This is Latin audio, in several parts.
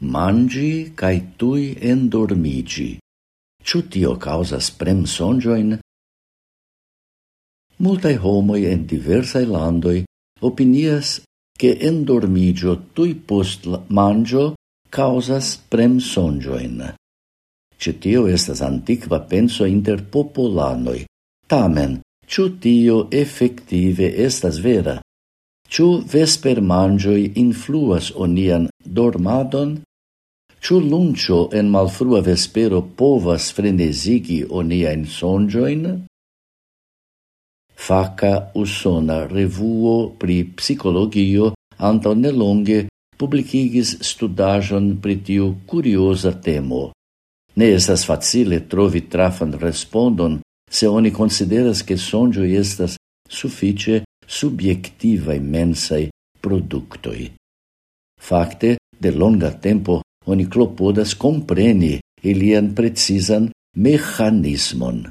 mangi cae tui endormigi. Ciu tio causas prem songioin? Multai homoi en diversae landoi opinias che endormigio tui post mangio causas prem songioin. Citio estas antiqua penso inter popolanoi, tamen, ciu tio effective estas vera? Ciu vesper mangioi influas onian dormadon? Ciu luncio en malfrua vespero povas frenesigi oniaen sonjoin? Faca usona revuo pri psicologio anto nelonge publicigis studajon pri tiu curiosa temo. Ne estas facile trovi trafan respondon se oni consideras che songioi estas suffice subjectivae mensai productoi. Fakte, de longa tempo oni clopodas compreni ilian precisan mechanismon.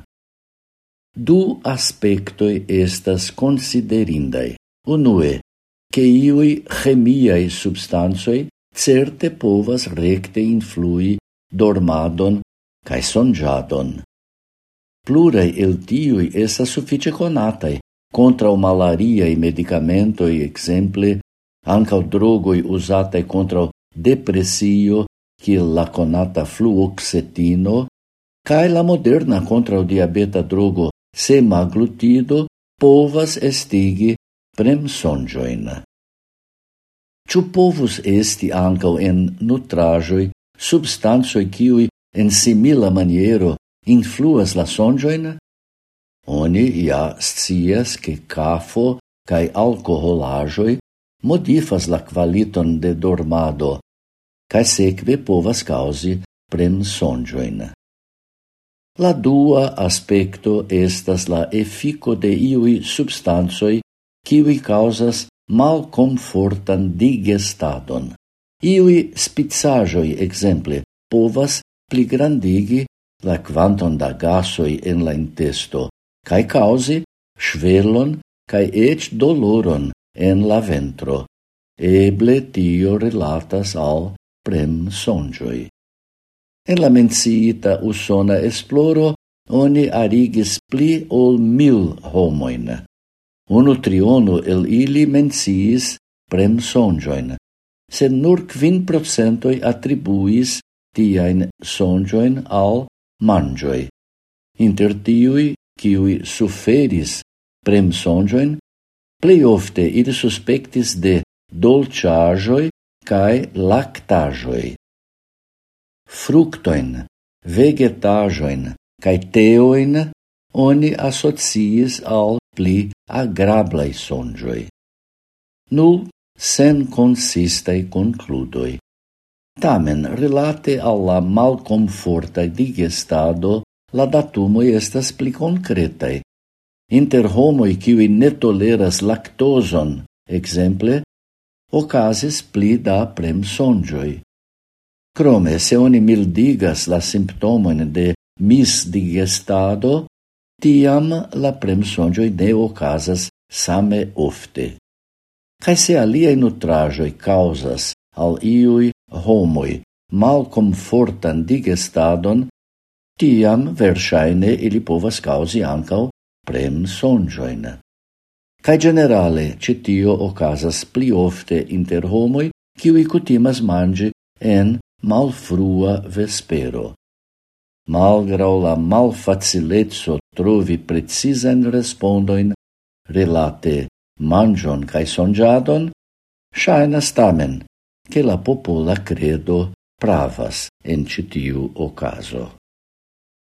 Du aspectoi estas konsiderindaj. Unue, che iui chemiae substansoi certe povas recte influi dormadon cae sonjadon. Plurai el tiui estas suffice conatai, contra o medicamento medicamentoi, exemple, ancao drogoi usatai contra depresio kiel la conata fluoxetino cae la moderna contra o diabeta drogo semaglutido povas estigi premsongioin. Ču povus esti ancau en nutrajoi substansoi kiui en simila maniero influas la sonjoin? Oni ja scias che cafo cae alcoholajoi modifas la qualiton de dormado, cae seque povas causi prensongioin. La dua aspecto estas la effico de iui substansoi kiwi causas malcomfortan digestadon. Iui spizzajoi, exemple, povas pli grandigi la quanton da gasoi en la intesto, cae causi svelon cae ec doloron en la ventro. Eble tio relatas al prem songioi. En la menciita usona esploro oni arigis pli ol mil homoin. Unu triono el ili menciis prem sonjoin, sed nur quin procentoi attribuis tiain sonjoin al mangioi. Inter tiui, kiui suferis prem sonjoin, plei ofte ili suspectis de dolciagioi cae lactajoi. Fructoin, vegetajoin cae teoin oni associis al pli agrablai sonjoi. Nul sen consistai concludoi. Tamen, relate alla malconforta digestado, la datumoi estas pli concretai. Inter homoi qui ne toleras lactoson, exemple, ocasis pli da premsongioi. Crome, se oni mildigas la simptomoin de misdigestado, tiam la premsongioi ne ocasas same ofte. Cae se aliei nutrajoi causas al iui homoi malcomfortan digestadon, tiam versaine ili povas causi ancau prem sonjoin cae generale citio ocasas pli ofte inter homoi kiwi cutimas mangi en malfrua vespero. Malgrau la malfacilezzo trovi precisan respondoin relate mangion cae songiadon, shainas tamen che la popola credo pravas en citiu ocaso.